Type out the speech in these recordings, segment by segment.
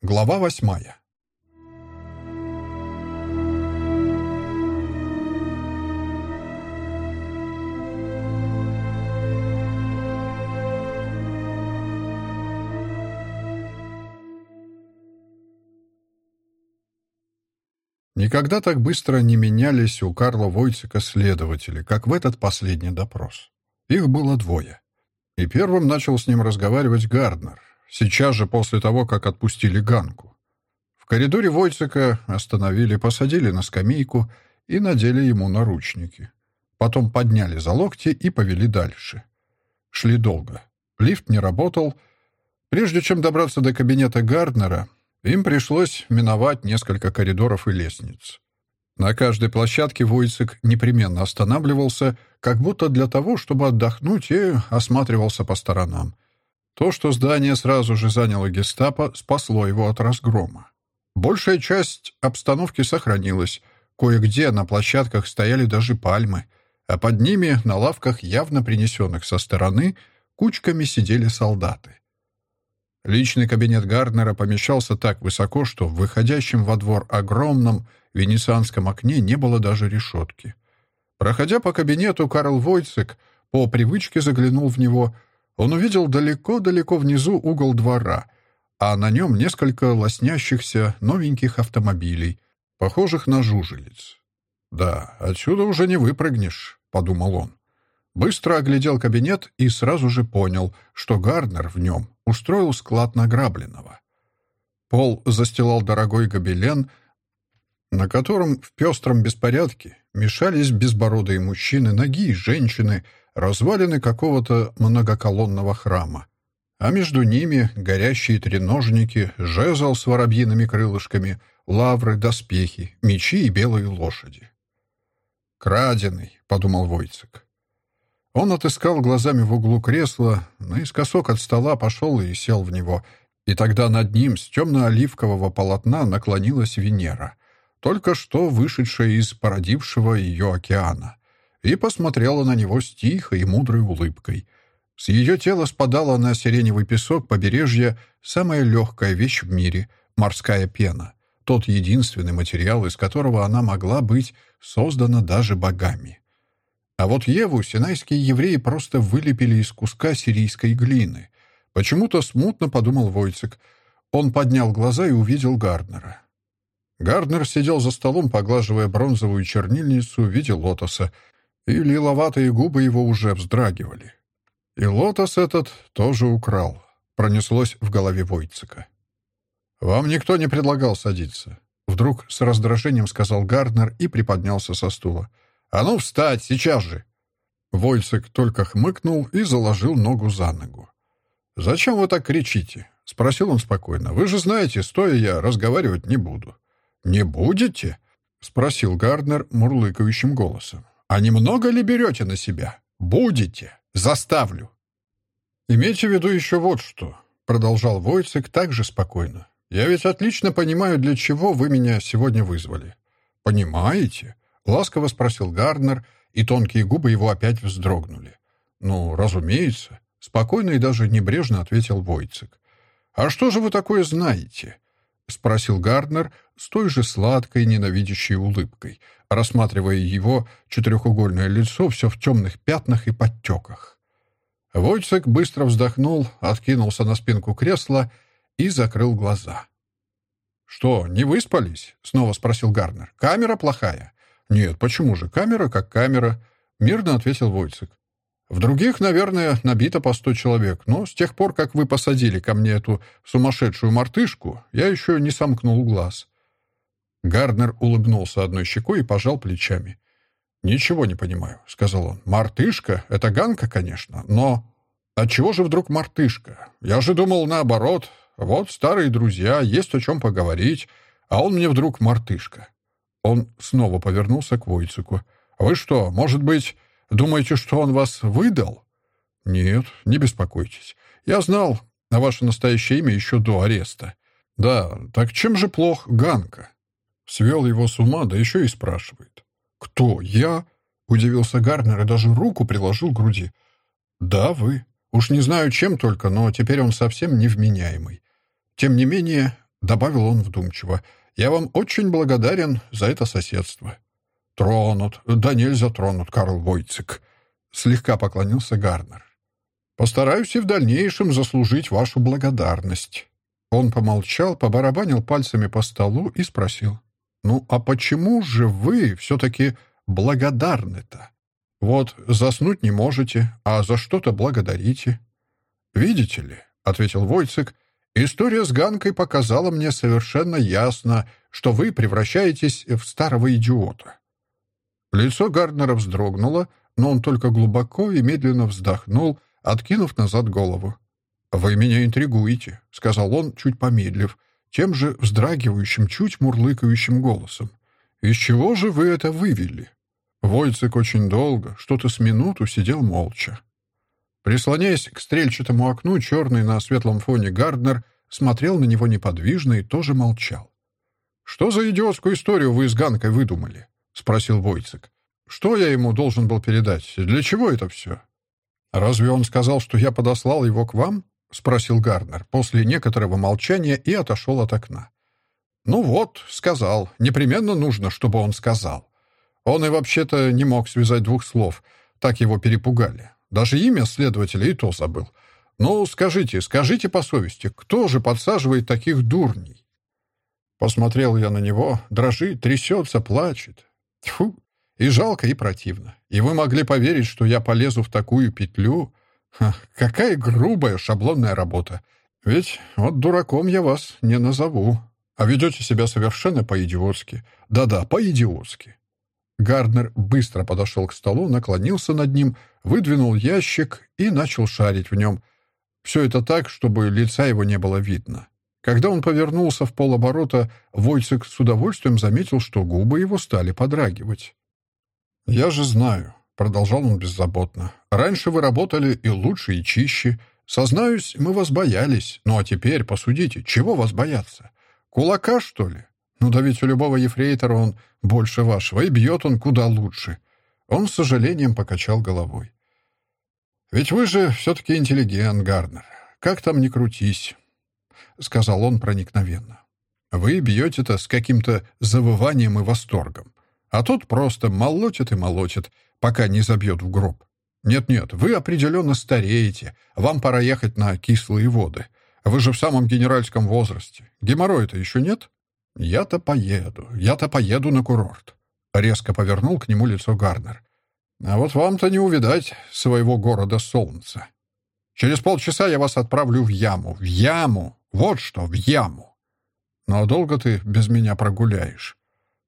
Глава восьмая. Никогда так быстро не менялись у Карла Войцека следователи, как в этот последний допрос. Их было двое. И первым начал с ним разговаривать Гарднер, сейчас же после того, как отпустили Ганку. В коридоре Войцека остановили, посадили на скамейку и надели ему наручники. Потом подняли за локти и повели дальше. Шли долго. Лифт не работал. Прежде чем добраться до кабинета Гарднера, им пришлось миновать несколько коридоров и лестниц. На каждой площадке Войцек непременно останавливался, как будто для того, чтобы отдохнуть, и осматривался по сторонам. То, что здание сразу же заняло гестапо, спасло его от разгрома. Большая часть обстановки сохранилась. Кое-где на площадках стояли даже пальмы, а под ними, на лавках, явно принесенных со стороны, кучками сидели солдаты. Личный кабинет Гарднера помещался так высоко, что в выходящем во двор огромном венецианском окне не было даже решетки. Проходя по кабинету, Карл Войцек по привычке заглянул в него. Он увидел далеко-далеко внизу угол двора, а на нем несколько лоснящихся новеньких автомобилей, похожих на жужелиц. «Да, отсюда уже не выпрыгнешь», — подумал он. Быстро оглядел кабинет и сразу же понял, что Гарднер в нем устроил склад награбленного. Пол застилал дорогой гобелен, на котором в пестром беспорядке мешались безбородые мужчины, ноги и женщины, развалины какого-то многоколонного храма. А между ними горящие треножники, жезл с воробьиными крылышками, лавры, доспехи, мечи и белые лошади. «Краденый», — подумал Войцек. Он отыскал глазами в углу кресла, наискосок от стола пошел и сел в него, и тогда над ним с темно-оливкового полотна наклонилась Венера, только что вышедшая из породившего ее океана, и посмотрела на него с тихой и мудрой улыбкой. С ее тела спадала на сиреневый песок побережья самая легкая вещь в мире — морская пена, тот единственный материал, из которого она могла быть создана даже богами. А вот Еву синайские евреи просто вылепили из куска сирийской глины. Почему-то смутно подумал Войцек. Он поднял глаза и увидел Гарднера. Гарднер сидел за столом, поглаживая бронзовую чернильницу в виде лотоса, и лиловатые губы его уже вздрагивали. И лотос этот тоже украл. Пронеслось в голове Войцека. «Вам никто не предлагал садиться», — вдруг с раздражением сказал Гарднер и приподнялся со стула. «А ну, встать, сейчас же!» Войцек только хмыкнул и заложил ногу за ногу. «Зачем вы так кричите?» — спросил он спокойно. «Вы же знаете, стоя я разговаривать не буду». «Не будете?» — спросил Гарднер мурлыкающим голосом. «А немного ли берете на себя? Будете. Заставлю». «Имейте в виду еще вот что», — продолжал Войцек также спокойно. «Я ведь отлично понимаю, для чего вы меня сегодня вызвали». «Понимаете?» Ласково спросил Гарднер, и тонкие губы его опять вздрогнули. «Ну, разумеется», — спокойно и даже небрежно ответил Войцек. «А что же вы такое знаете?» — спросил Гарднер с той же сладкой, ненавидящей улыбкой, рассматривая его четырехугольное лицо все в темных пятнах и подтеках. Войцек быстро вздохнул, откинулся на спинку кресла и закрыл глаза. «Что, не выспались?» — снова спросил Гарднер. «Камера плохая. «Нет, почему же? Камера как камера», — мирно ответил Войцек. «В других, наверное, набито по сто человек, но с тех пор, как вы посадили ко мне эту сумасшедшую мартышку, я еще не сомкнул глаз». Гарднер улыбнулся одной щекой и пожал плечами. «Ничего не понимаю», — сказал он. «Мартышка? Это Ганка, конечно, но...» «Отчего же вдруг мартышка? Я же думал наоборот. Вот старые друзья, есть о чем поговорить, а он мне вдруг мартышка. Он снова повернулся к Войцику. «Вы что, может быть, думаете, что он вас выдал?» «Нет, не беспокойтесь. Я знал на ваше настоящее имя еще до ареста. Да, так чем же плох Ганка?» Свел его с ума, да еще и спрашивает. «Кто? Я?» — удивился Гарнер и даже руку приложил к груди. «Да, вы. Уж не знаю, чем только, но теперь он совсем невменяемый. Тем не менее, — добавил он вдумчиво. «Я вам очень благодарен за это соседство». «Тронут, да нельзя тронут, Карл Войцек», — слегка поклонился Гарнер. «Постараюсь и в дальнейшем заслужить вашу благодарность». Он помолчал, побарабанил пальцами по столу и спросил. «Ну, а почему же вы все-таки благодарны-то? Вот заснуть не можете, а за что-то благодарите». «Видите ли», — ответил Войцек, — «история с Ганкой показала мне совершенно ясно, что вы превращаетесь в старого идиота. Лицо Гарднера вздрогнуло, но он только глубоко и медленно вздохнул, откинув назад голову. «Вы меня интригуете», — сказал он, чуть помедлив, тем же вздрагивающим, чуть мурлыкающим голосом. «Из чего же вы это вывели?» Войцек очень долго, что-то с минуту сидел молча. Прислоняясь к стрельчатому окну, черный на светлом фоне Гарднер смотрел на него неподвижно и тоже молчал. «Что за идиотскую историю вы с Ганкой выдумали?» — спросил Войцек. «Что я ему должен был передать? Для чего это все?» «Разве он сказал, что я подослал его к вам?» — спросил Гарнер после некоторого молчания и отошел от окна. «Ну вот», — сказал. «Непременно нужно, чтобы он сказал». Он и вообще-то не мог связать двух слов. Так его перепугали. Даже имя следователя и то забыл. «Ну, скажите, скажите по совести, кто же подсаживает таких дурней?» Посмотрел я на него, дрожит, трясется, плачет. Тьфу! И жалко, и противно. И вы могли поверить, что я полезу в такую петлю? Ха, какая грубая шаблонная работа. Ведь вот дураком я вас не назову. А ведете себя совершенно по-идиотски. Да-да, по-идиотски. Гарднер быстро подошел к столу, наклонился над ним, выдвинул ящик и начал шарить в нем. Все это так, чтобы лица его не было видно. Когда он повернулся в полоборота, Войцек с удовольствием заметил, что губы его стали подрагивать. «Я же знаю», — продолжал он беззаботно, — «раньше вы работали и лучше, и чище. Сознаюсь, мы вас боялись. Ну а теперь, посудите, чего вас бояться? Кулака, что ли? Ну да ведь у любого ефрейтора он больше вашего, и бьет он куда лучше». Он с сожалением покачал головой. «Ведь вы же все-таки интеллигент, Гарнер. Как там ни крутись. — сказал он проникновенно. «Вы бьете-то с каким-то завыванием и восторгом, а тот просто молотит и молотит, пока не забьет в гроб. Нет-нет, вы определенно стареете, вам пора ехать на кислые воды. Вы же в самом генеральском возрасте. Геморроя-то еще нет? Я-то поеду, я-то поеду на курорт». Резко повернул к нему лицо Гарнер. «А вот вам-то не увидать своего города солнца. Через полчаса я вас отправлю в яму, в яму, вот что, в яму. «Ну а долго ты без меня прогуляешь?» —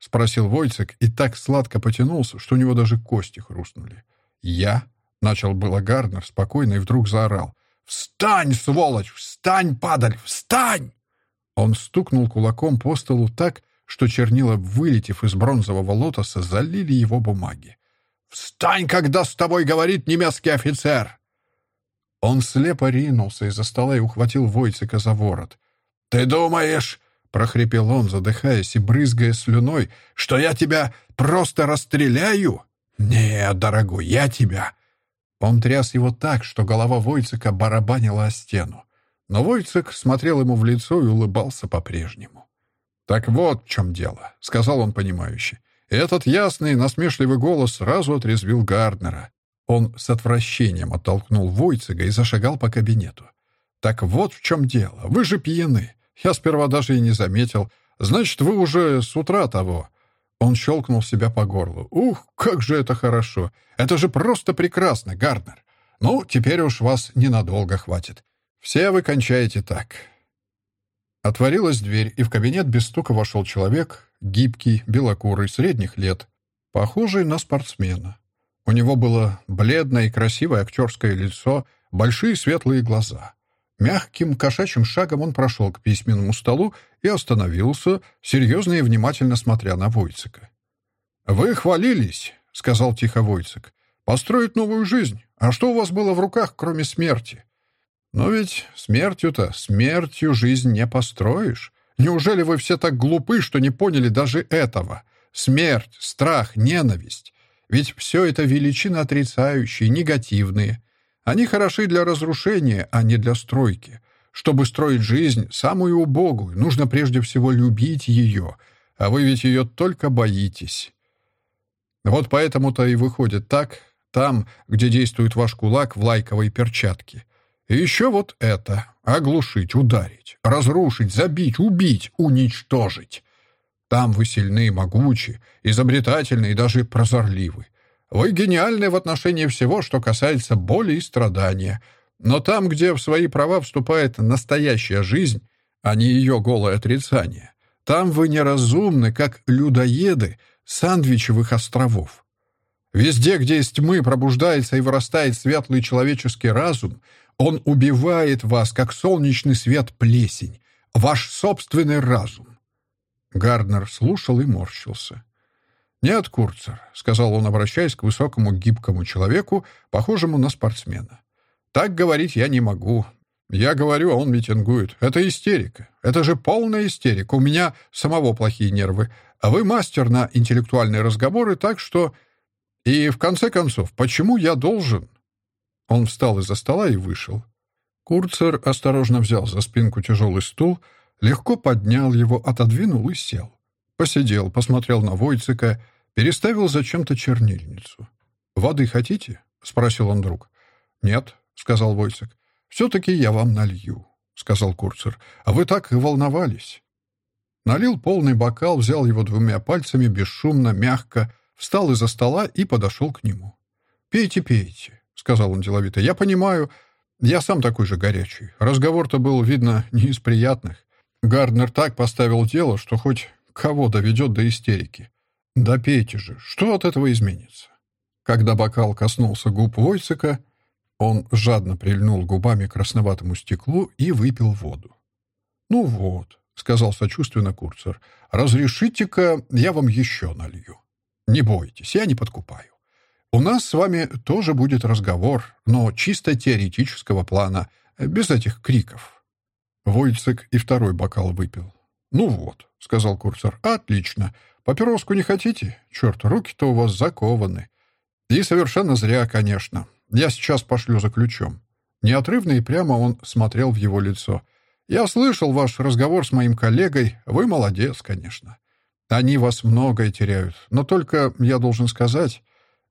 спросил Войцек и так сладко потянулся, что у него даже кости хрустнули. «Я?» — начал было Гарнер спокойно и вдруг заорал. «Встань, сволочь! Встань, падаль! Встань!» Он стукнул кулаком по столу так, что чернила, вылетев из бронзового лотоса, залили его бумаги. «Встань, когда с тобой говорит немецкий офицер!» Он слепо ринулся из-за стола и ухватил Войцека за ворот. «Ты думаешь...» — прохрипел он, задыхаясь и брызгая слюной, «что я тебя просто расстреляю? Нет, дорогой, я тебя...» Он тряс его так, что голова Войцека барабанила о стену. Но Войцек смотрел ему в лицо и улыбался по-прежнему. «Так вот в чем дело», — сказал он понимающе. Этот ясный, насмешливый голос сразу отрезвил Гарднера. Он с отвращением оттолкнул Войцега и зашагал по кабинету. «Так вот в чем дело. Вы же пьяны. Я сперва даже и не заметил. Значит, вы уже с утра того...» Он щелкнул себя по горлу. «Ух, как же это хорошо! Это же просто прекрасно, Гарднер! Ну, теперь уж вас ненадолго хватит. Все вы кончаете так». Отворилась дверь, и в кабинет без стука вошел человек, гибкий, белокурый, средних лет, похожий на спортсмена. У него было бледное и красивое актерское лицо, большие светлые глаза. Мягким кошачьим шагом он прошел к письменному столу и остановился, серьезно и внимательно смотря на Войцека. «Вы хвалились», — сказал тихо Войцек, — «построить новую жизнь. А что у вас было в руках, кроме смерти?» «Но ведь смертью-то, смертью жизнь не построишь. Неужели вы все так глупы, что не поняли даже этого? Смерть, страх, ненависть. Ведь все это величины отрицающие, негативные. Они хороши для разрушения, а не для стройки. Чтобы строить жизнь, самую убогую, нужно прежде всего любить ее, а вы ведь ее только боитесь. Вот поэтому-то и выходит так, там, где действует ваш кулак в лайковой перчатке. И еще вот это — оглушить, ударить, разрушить, забить, убить, уничтожить. Там вы сильны, могучи, изобретательны и даже прозорливы. Вы гениальны в отношении всего, что касается боли и страдания. Но там, где в свои права вступает настоящая жизнь, а не ее голое отрицание, там вы неразумны, как людоеды сандвичевых островов. Везде, где из тьмы пробуждается и вырастает светлый человеческий разум, он убивает вас, как солнечный свет плесень, ваш собственный разум. Гарднер слушал и морщился. «Нет, Курцер», — сказал он, обращаясь к высокому гибкому человеку, похожему на спортсмена. «Так говорить я не могу. Я говорю, а он митингует. Это истерика. Это же полная истерика. У меня самого плохие нервы. А вы мастер на интеллектуальные разговоры, так что... И, в конце концов, почему я должен...» Он встал из-за стола и вышел. Курцер осторожно взял за спинку тяжелый стул, легко поднял его, отодвинул и сел. Посидел, посмотрел на Войцика, переставил зачем-то чернильницу. «Воды хотите?» — спросил он вдруг. «Нет», — сказал Войцик. «Все-таки я вам налью», — сказал Курцер. «А вы так и волновались». Налил полный бокал, взял его двумя пальцами, бесшумно, мягко, встал из-за стола и подошел к нему. «Пейте, пейте», — сказал он деловито. «Я понимаю, я сам такой же горячий. Разговор-то был, видно, не из приятных. Гарднер так поставил дело, что хоть Кого доведет до истерики? Да пейте же, что от этого изменится? Когда бокал коснулся губ Войцека, он жадно прильнул губами к красноватому стеклу и выпил воду. «Ну вот», — сказал сочувственно Курцер, — «разрешите-ка я вам еще налью. Не бойтесь, я не подкупаю. У нас с вами тоже будет разговор, но чисто теоретического плана, без этих криков». Войцек и второй бокал выпил. «Ну вот», — сказал курсор, — «отлично. Папироску не хотите? Черт, руки-то у вас закованы. И совершенно зря, конечно. Я сейчас пошлю за ключом». Неотрывно и прямо он смотрел в его лицо. «Я слышал ваш разговор с моим коллегой. Вы молодец, конечно. Они вас многое теряют. Но только, я должен сказать,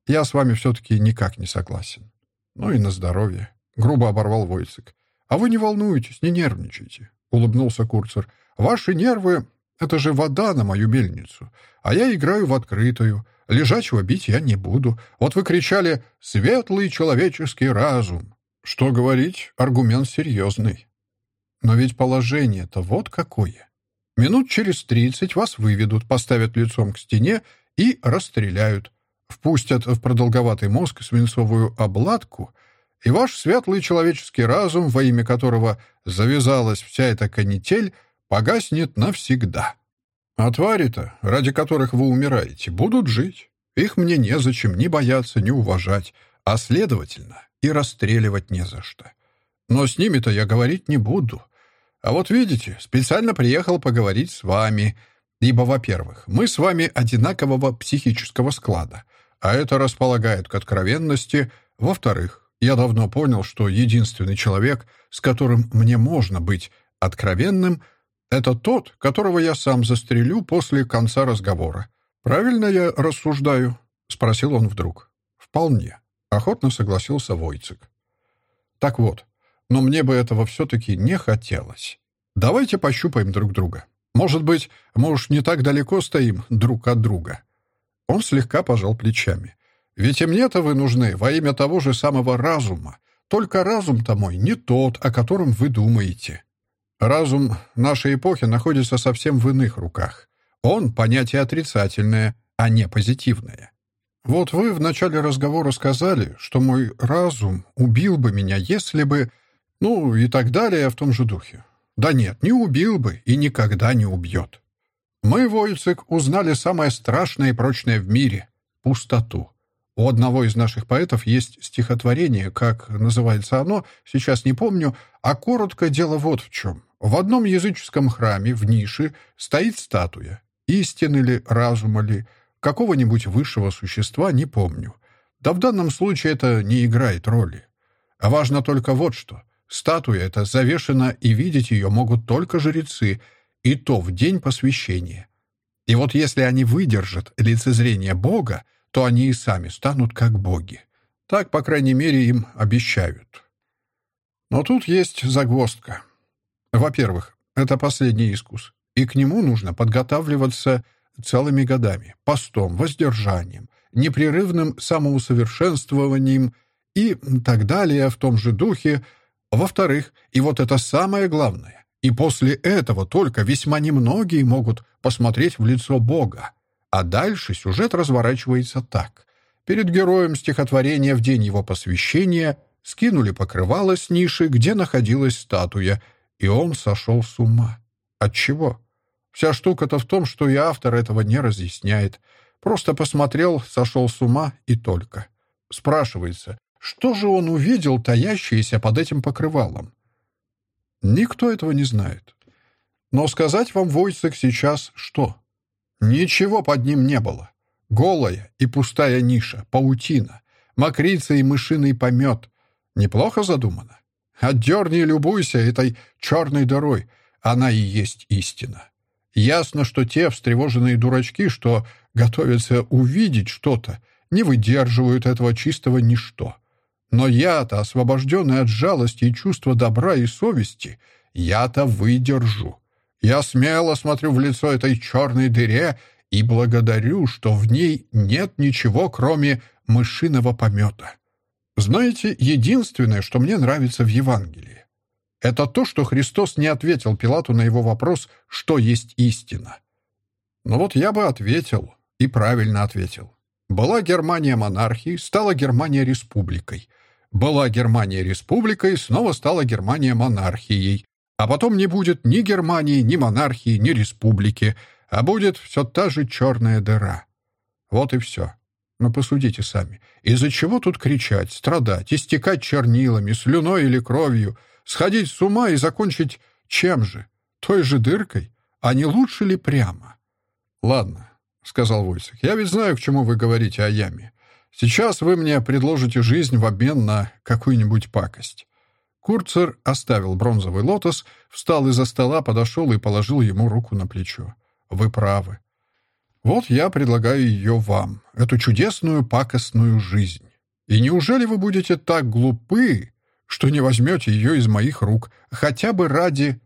я с вами все-таки никак не согласен. Ну и на здоровье». Грубо оборвал Войцек. «А вы не волнуйтесь, не нервничайте», — улыбнулся Курцер. Ваши нервы — это же вода на мою мельницу, а я играю в открытую. Лежачего бить я не буду. Вот вы кричали «светлый человеческий разум». Что говорить, аргумент серьезный. Но ведь положение-то вот какое. Минут через тридцать вас выведут, поставят лицом к стене и расстреляют. Впустят в продолговатый мозг свинцовую обладку, и ваш светлый человеческий разум, во имя которого завязалась вся эта канитель, погаснет навсегда. А твари-то, ради которых вы умираете, будут жить. Их мне незачем ни бояться, ни уважать, а, следовательно, и расстреливать не за что. Но с ними-то я говорить не буду. А вот видите, специально приехал поговорить с вами, ибо, во-первых, мы с вами одинакового психического склада, а это располагает к откровенности. Во-вторых, я давно понял, что единственный человек, с которым мне можно быть откровенным — это тот, которого я сам застрелю после конца разговора. Правильно я рассуждаю?» — спросил он вдруг. «Вполне», — охотно согласился Войцек. «Так вот, но мне бы этого все-таки не хотелось. Давайте пощупаем друг друга. Может быть, мы уж не так далеко стоим друг от друга». Он слегка пожал плечами. «Ведь и мне-то вы нужны во имя того же самого разума. Только разум-то мой не тот, о котором вы думаете». Разум нашей эпохи находится совсем в иных руках. Он — понятие отрицательное, а не позитивное. Вот вы в начале разговора сказали, что мой разум убил бы меня, если бы... Ну, и так далее в том же духе. Да нет, не убил бы и никогда не убьет. Мы, Войцек, узнали самое страшное и прочное в мире — пустоту. У одного из наших поэтов есть стихотворение, как называется оно, сейчас не помню, а коротко дело вот в чем. В одном языческом храме, в нише, стоит статуя. Истины ли, разума ли, какого-нибудь высшего существа, не помню. Да в данном случае это не играет роли. А важно только вот что. Статуя эта завешена, и видеть ее могут только жрецы, и то в день посвящения. И вот если они выдержат лицезрение Бога, то они и сами станут как боги. Так, по крайней мере, им обещают. Но тут есть загвоздка. Во-первых, это последний искус, и к нему нужно подготавливаться целыми годами, постом, воздержанием, непрерывным самоусовершенствованием и так далее в том же духе. Во-вторых, и вот это самое главное, и после этого только весьма немногие могут посмотреть в лицо Бога. А дальше сюжет разворачивается так. Перед героем стихотворения в день его посвящения скинули покрывало с ниши, где находилась статуя, и он сошел с ума. От чего? Вся штука-то в том, что и автор этого не разъясняет. Просто посмотрел, сошел с ума и только. Спрашивается, что же он увидел, таящееся под этим покрывалом? Никто этого не знает. Но сказать вам, Войцек, сейчас что? Ничего под ним не было. Голая и пустая ниша, паутина, мокрица и мышиный помет. Неплохо задумано. Отдерни и любуйся этой черной дырой. Она и есть истина. Ясно, что те встревоженные дурачки, что готовятся увидеть что-то, не выдерживают этого чистого ничто. Но я-то, освобожденный от жалости и чувства добра и совести, я-то выдержу. Я смело смотрю в лицо этой черной дыре и благодарю, что в ней нет ничего, кроме мышиного помета. Знаете, единственное, что мне нравится в Евангелии, это то, что Христос не ответил Пилату на его вопрос, что есть истина. Но вот я бы ответил, и правильно ответил. Была Германия монархией, стала Германия республикой. Была Германия республикой, снова стала Германия монархией. А потом не будет ни Германии, ни монархии, ни республики, а будет все та же черная дыра. Вот и все. Но посудите сами. Из-за чего тут кричать, страдать, истекать чернилами, слюной или кровью, сходить с ума и закончить чем же? Той же дыркой? А не лучше ли прямо? Ладно, — сказал Войцек, — я ведь знаю, к чему вы говорите о яме. Сейчас вы мне предложите жизнь в обмен на какую-нибудь пакость. Курцер оставил бронзовый лотос, встал из-за стола, подошел и положил ему руку на плечо. «Вы правы. Вот я предлагаю ее вам, эту чудесную пакостную жизнь. И неужели вы будете так глупы, что не возьмете ее из моих рук, хотя бы ради...»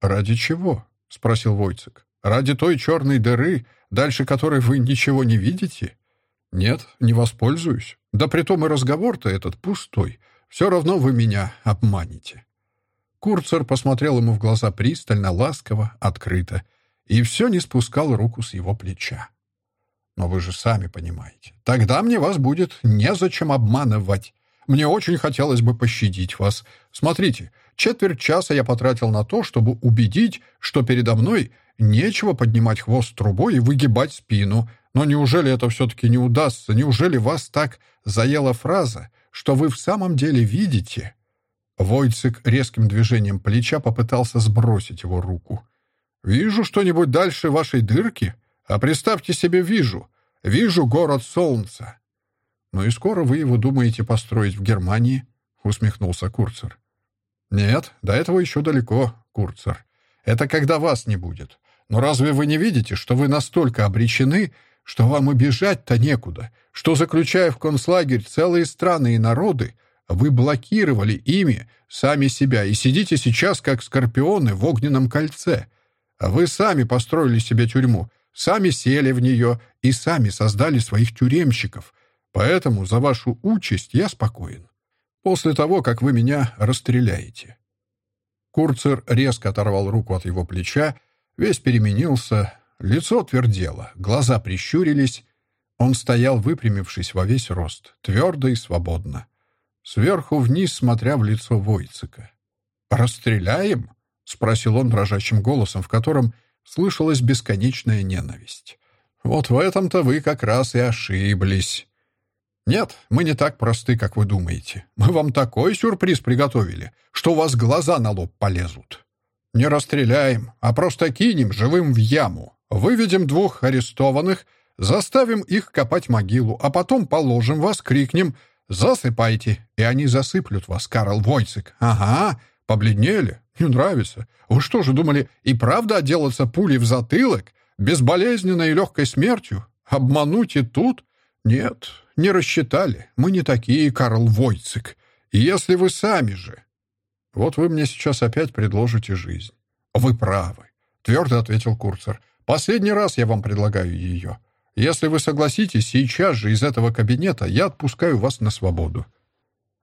«Ради чего?» — спросил Войцек. «Ради той черной дыры, дальше которой вы ничего не видите?» «Нет, не воспользуюсь. Да притом и разговор-то этот пустой. Все равно вы меня обманете». Курцер посмотрел ему в глаза пристально, ласково, открыто, и все не спускал руку с его плеча. «Но вы же сами понимаете. Тогда мне вас будет незачем обманывать. Мне очень хотелось бы пощадить вас. Смотрите, четверть часа я потратил на то, чтобы убедить, что передо мной нечего поднимать хвост трубой и выгибать спину, но неужели это все-таки не удастся? Неужели вас так заела фраза, что вы в самом деле видите?» Войцик резким движением плеча попытался сбросить его руку. «Вижу что-нибудь дальше вашей дырки? А представьте себе, вижу. Вижу город солнца». «Ну и скоро вы его думаете построить в Германии?» — усмехнулся Курцер. «Нет, до этого еще далеко, Курцер. Это когда вас не будет. Но разве вы не видите, что вы настолько обречены, что вам и бежать-то некуда, что, заключая в концлагерь целые страны и народы, вы блокировали ими сами себя и сидите сейчас, как скорпионы в огненном кольце. А вы сами построили себе тюрьму, сами сели в нее и сами создали своих тюремщиков. Поэтому за вашу участь я спокоен. После того, как вы меня расстреляете». Курцер резко оторвал руку от его плеча, весь переменился, Лицо твердело, глаза прищурились. Он стоял, выпрямившись во весь рост, твердо и свободно. Сверху вниз, смотря в лицо Войцика. «Расстреляем?» — спросил он дрожащим голосом, в котором слышалась бесконечная ненависть. «Вот в этом-то вы как раз и ошиблись. Нет, мы не так просты, как вы думаете. Мы вам такой сюрприз приготовили, что у вас глаза на лоб полезут. Не расстреляем, а просто кинем живым в яму, Выведем двух арестованных, заставим их копать могилу, а потом положим вас, крикнем Засыпайте, и они засыплют вас, Карл Войцек. Ага, побледнели, не нравится. Вы что же думали, и правда отделаться пулей в затылок, безболезненной и легкой смертью? Обмануть и тут? Нет, не рассчитали. Мы не такие, Карл Войцек. И если вы сами же... Вот вы мне сейчас опять предложите жизнь. Вы правы, твердо ответил Курцер. Последний раз я вам предлагаю ее. Если вы согласитесь, сейчас же из этого кабинета я отпускаю вас на свободу.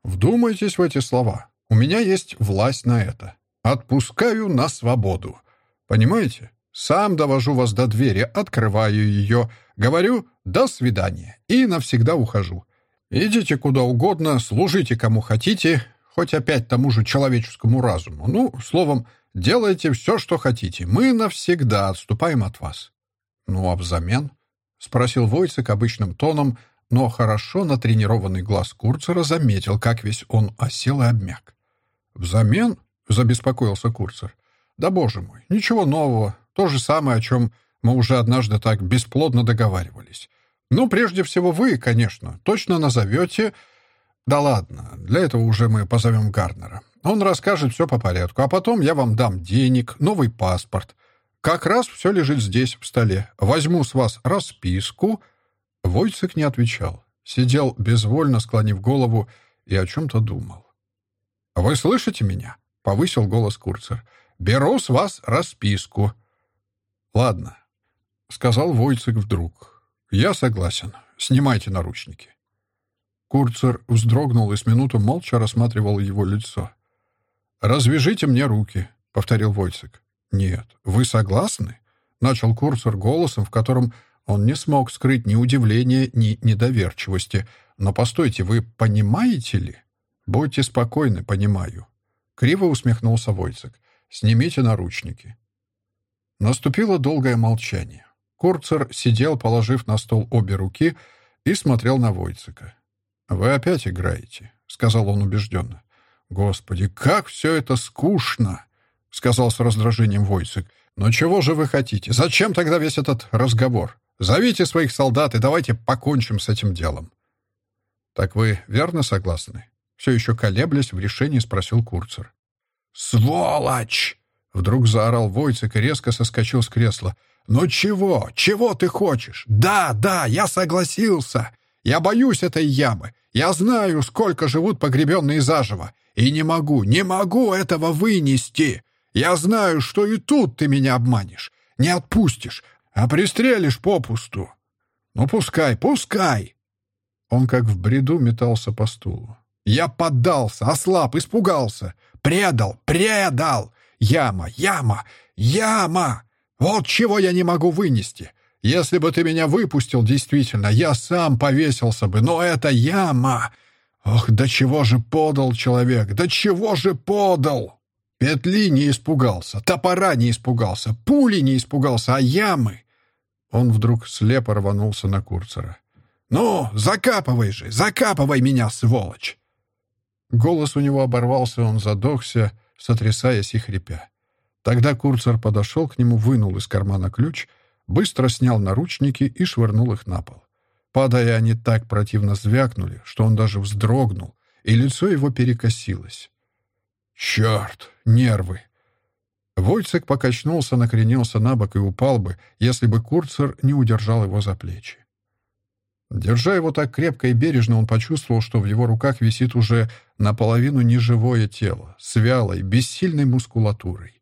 Вдумайтесь в эти слова. У меня есть власть на это. Отпускаю на свободу. Понимаете? Сам довожу вас до двери, открываю ее, говорю «до свидания» и навсегда ухожу. Идите куда угодно, служите кому хотите, хоть опять тому же человеческому разуму. Ну, словом, делайте все, что хотите. Мы навсегда отступаем от вас. Ну, а взамен? — спросил Войцек обычным тоном, но хорошо натренированный глаз Курцера заметил, как весь он осел и обмяк. «Взамен?» — забеспокоился Курцер. «Да, боже мой, ничего нового. То же самое, о чем мы уже однажды так бесплодно договаривались. Ну, прежде всего, вы, конечно, точно назовете... Да ладно, для этого уже мы позовем Гарнера. Он расскажет все по порядку, а потом я вам дам денег, новый паспорт. Как раз все лежит здесь, в столе. Возьму с вас расписку». Войцек не отвечал. Сидел, безвольно склонив голову, и о чем-то думал. «Вы слышите меня?» — повысил голос Курцер. «Беру с вас расписку». «Ладно», — сказал Войцек вдруг. «Я согласен. Снимайте наручники». Курцер вздрогнул и с минуту молча рассматривал его лицо. «Развяжите мне руки», — повторил Войцек. «Нет, вы согласны?» — начал Курцер голосом, в котором он не смог скрыть ни удивления, ни недоверчивости. «Но постойте, вы понимаете ли?» «Будьте спокойны, понимаю». Криво усмехнулся Войцек. «Снимите наручники». Наступило долгое молчание. Курцер сидел, положив на стол обе руки, и смотрел на Войцека. «Вы опять играете», — сказал он убежденно. «Господи, как все это скучно!» — сказал с раздражением Войцек. «Но чего же вы хотите? Зачем тогда весь этот разговор? Зовите своих солдат и давайте покончим с этим делом». «Так вы верно согласны?» Все еще колеблясь в решении спросил Курцер. «Сволочь!» — вдруг заорал Войцек и резко соскочил с кресла. «Ну чего? Чего ты хочешь? Да, да, я согласился. Я боюсь этой ямы. Я знаю, сколько живут погребенные заживо. И не могу, не могу этого вынести. Я знаю, что и тут ты меня обманешь. Не отпустишь, а пристрелишь попусту. Ну, пускай, пускай!» Он как в бреду метался по стулу. «Я поддался, ослаб, испугался. Предал, предал! Яма, яма, яма! Вот чего я не могу вынести. Если бы ты меня выпустил, действительно, я сам повесился бы, но это яма! Ох, до чего же подал человек, до чего же подал!» Петли не испугался, топора не испугался, пули не испугался, а ямы. Он вдруг слепо рванулся на Курцера. «Ну, закапывай же, закапывай меня, сволочь!» Голос у него оборвался, он задохся, сотрясаясь и хрипя. Тогда Курцер подошел к нему, вынул из кармана ключ, быстро снял наручники и швырнул их на пол. Падая, они так противно звякнули, что он даже вздрогнул, и лицо его перекосилось. «Черт! Нервы!» Войцек покачнулся, накренился на бок и упал бы, если бы Курцер не удержал его за плечи. Держа его так крепко и бережно, он почувствовал, что в его руках висит уже наполовину неживое тело, с вялой, бессильной мускулатурой.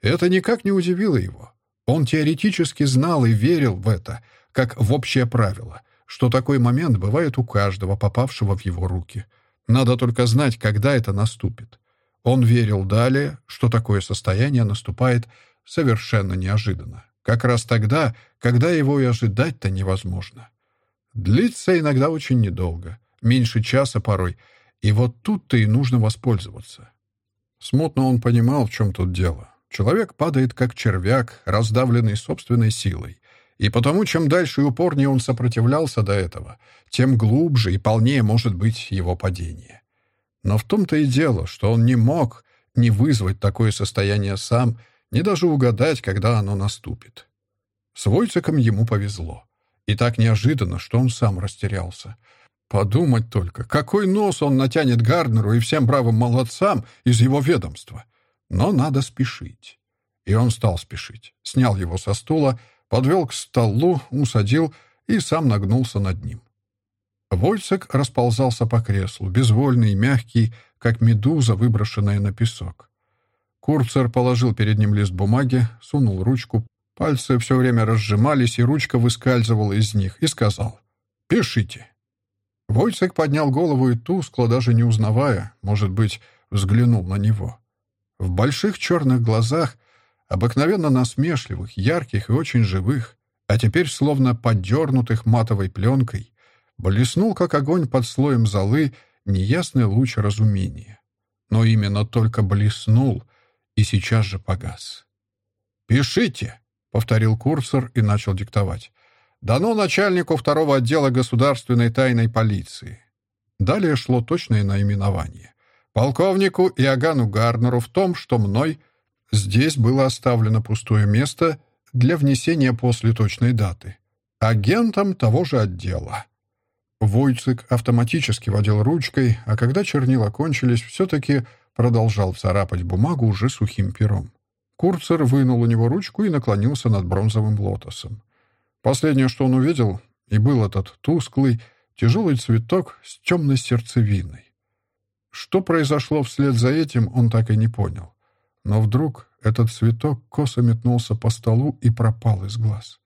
Это никак не удивило его. Он теоретически знал и верил в это, как в общее правило, что такой момент бывает у каждого, попавшего в его руки. Надо только знать, когда это наступит. Он верил далее, что такое состояние наступает совершенно неожиданно. Как раз тогда, когда его и ожидать-то невозможно. Длится иногда очень недолго, меньше часа порой, и вот тут-то и нужно воспользоваться. Смутно он понимал, в чем тут дело. Человек падает как червяк, раздавленный собственной силой. И потому, чем дальше и упорнее он сопротивлялся до этого, тем глубже и полнее может быть его падение. Но в том-то и дело, что он не мог не вызвать такое состояние сам, ни даже угадать, когда оно наступит. С Войцеком ему повезло. И так неожиданно, что он сам растерялся. Подумать только, какой нос он натянет Гарднеру и всем бравым молодцам из его ведомства. Но надо спешить. И он стал спешить. Снял его со стула, подвел к столу, усадил и сам нагнулся над ним. Войцек расползался по креслу, безвольный мягкий, как медуза, выброшенная на песок. Курцер положил перед ним лист бумаги, сунул ручку, пальцы все время разжимались, и ручка выскальзывала из них, и сказал «Пишите». Войцек поднял голову и тускло, даже не узнавая, может быть, взглянул на него. В больших черных глазах, обыкновенно насмешливых, ярких и очень живых, а теперь словно подернутых матовой пленкой, блеснул, как огонь под слоем золы, неясный луч разумения. Но именно только блеснул и сейчас же погас. «Пишите!» — повторил курсор и начал диктовать. «Дано начальнику второго отдела государственной тайной полиции». Далее шло точное наименование. «Полковнику Иоганну Гарнеру в том, что мной здесь было оставлено пустое место для внесения после точной даты. Агентом того же отдела». Войцик автоматически водил ручкой, а когда чернила кончились, все-таки продолжал царапать бумагу уже сухим пером. Курцер вынул у него ручку и наклонился над бронзовым лотосом. Последнее, что он увидел, и был этот тусклый, тяжелый цветок с темной сердцевиной. Что произошло вслед за этим, он так и не понял. Но вдруг этот цветок косо метнулся по столу и пропал из глаз.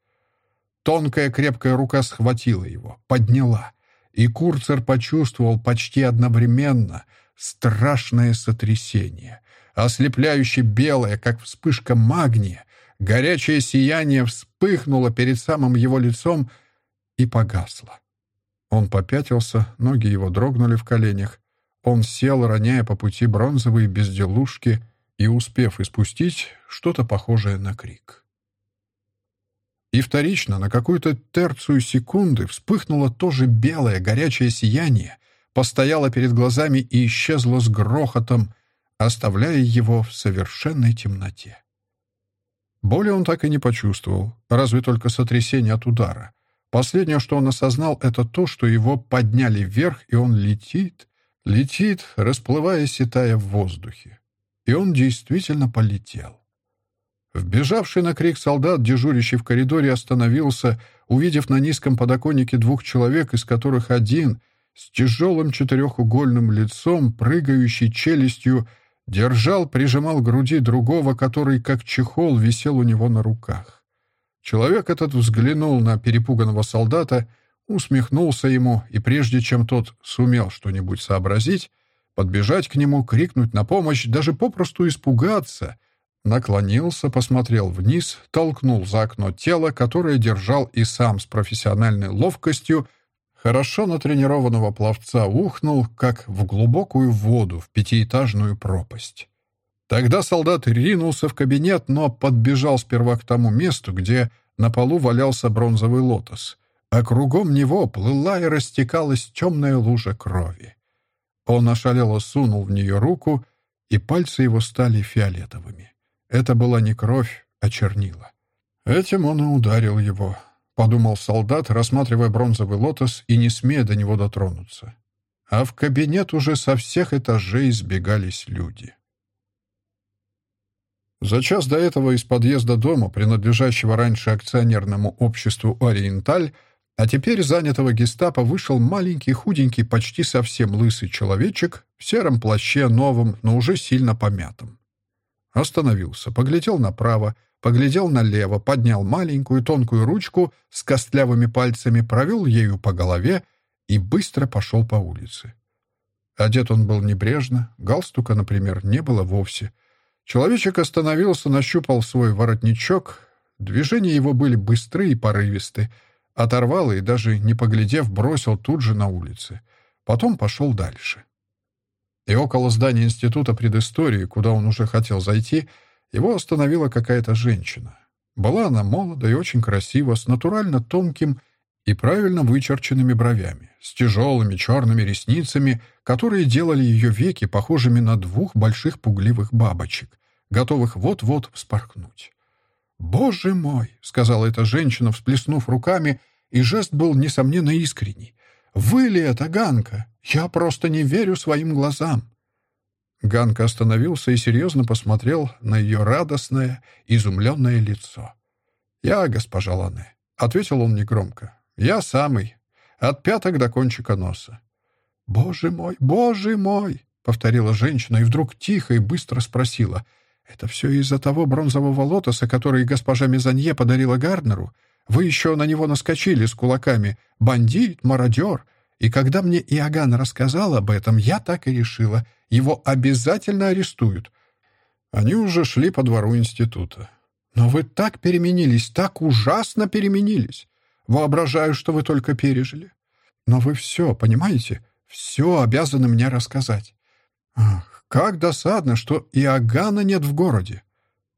Тонкая крепкая рука схватила его, подняла — и Курцер почувствовал почти одновременно страшное сотрясение. Ослепляюще белое, как вспышка магния, горячее сияние вспыхнуло перед самым его лицом и погасло. Он попятился, ноги его дрогнули в коленях. Он сел, роняя по пути бронзовые безделушки и успев испустить что-то похожее на крик. И вторично, на какую-то терцию секунды, вспыхнуло тоже белое, горячее сияние, постояло перед глазами и исчезло с грохотом, оставляя его в совершенной темноте. Боли он так и не почувствовал, разве только сотрясение от удара. Последнее, что он осознал, это то, что его подняли вверх, и он летит, летит, расплываясь и тая в воздухе. И он действительно полетел. Вбежавший на крик солдат, дежурящий в коридоре, остановился, увидев на низком подоконнике двух человек, из которых один, с тяжелым четырехугольным лицом, прыгающий челюстью, держал, прижимал к груди другого, который, как чехол, висел у него на руках. Человек этот взглянул на перепуганного солдата, усмехнулся ему, и прежде чем тот сумел что-нибудь сообразить, подбежать к нему, крикнуть на помощь, даже попросту испугаться — Наклонился, посмотрел вниз, толкнул за окно тело, которое держал и сам с профессиональной ловкостью, хорошо натренированного пловца ухнул, как в глубокую воду, в пятиэтажную пропасть. Тогда солдат ринулся в кабинет, но подбежал сперва к тому месту, где на полу валялся бронзовый лотос, а кругом него плыла и растекалась темная лужа крови. Он ошалело сунул в нее руку, и пальцы его стали фиолетовыми. Это была не кровь, а чернила. Этим он и ударил его, — подумал солдат, рассматривая бронзовый лотос и не смея до него дотронуться. А в кабинет уже со всех этажей сбегались люди. За час до этого из подъезда дома, принадлежащего раньше акционерному обществу «Ориенталь», а теперь занятого гестапо вышел маленький, худенький, почти совсем лысый человечек в сером плаще новом, но уже сильно помятом. Остановился, поглядел направо, поглядел налево, поднял маленькую тонкую ручку с костлявыми пальцами, провел ею по голове и быстро пошел по улице. Одет он был небрежно, галстука, например, не было вовсе. Человечек остановился, нащупал свой воротничок. Движения его были быстры и порывисты. Оторвал и, даже не поглядев, бросил тут же на улице. Потом пошел дальше. И около здания Института предыстории, куда он уже хотел зайти, его остановила какая-то женщина. Была она молода и очень красива, с натурально тонким и правильно вычерченными бровями, с тяжелыми черными ресницами, которые делали ее веки похожими на двух больших пугливых бабочек, готовых вот-вот вспорхнуть. «Боже мой!» — сказала эта женщина, всплеснув руками, и жест был, несомненно, искренний. Вы ли это, Ганка? Я просто не верю своим глазам!» Ганка остановился и серьезно посмотрел на ее радостное, изумленное лицо. «Я, госпожа Лане», — ответил он негромко. «Я самый, от пяток до кончика носа». «Боже мой, боже мой!» — повторила женщина и вдруг тихо и быстро спросила. «Это все из-за того бронзового лотоса, который госпожа Мезанье подарила Гарднеру? Вы еще на него наскочили с кулаками. Бандит, мародер. И когда мне Иоганн рассказал об этом, я так и решила. Его обязательно арестуют». Они уже шли по двору института. «Но вы так переменились, так ужасно переменились. Воображаю, что вы только пережили. Но вы все, понимаете, все обязаны мне рассказать. Ах, как досадно, что Иоганна нет в городе.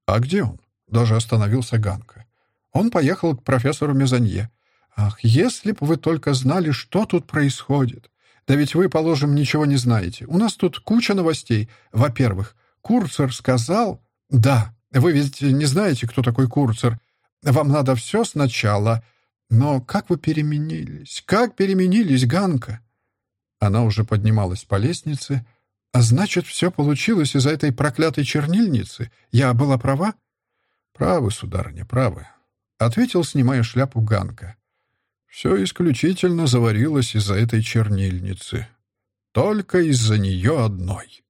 А где он? Даже остановился Ганка. Он поехал к профессору Мезанье. Ах, если бы вы только знали, что тут происходит. Да ведь вы, положим, ничего не знаете. У нас тут куча новостей. Во-первых, Курцер сказал... Да, вы ведь не знаете, кто такой Курцер. Вам надо все сначала. Но как вы переменились? Как переменились, Ганка? Она уже поднималась по лестнице. А значит, все получилось из-за этой проклятой чернильницы? Я была права? Правы, сударыня, правы. Ответил, снимая шляпу Ганка. Все исключительно заварилось из-за этой чернильницы. Только из-за нее одной.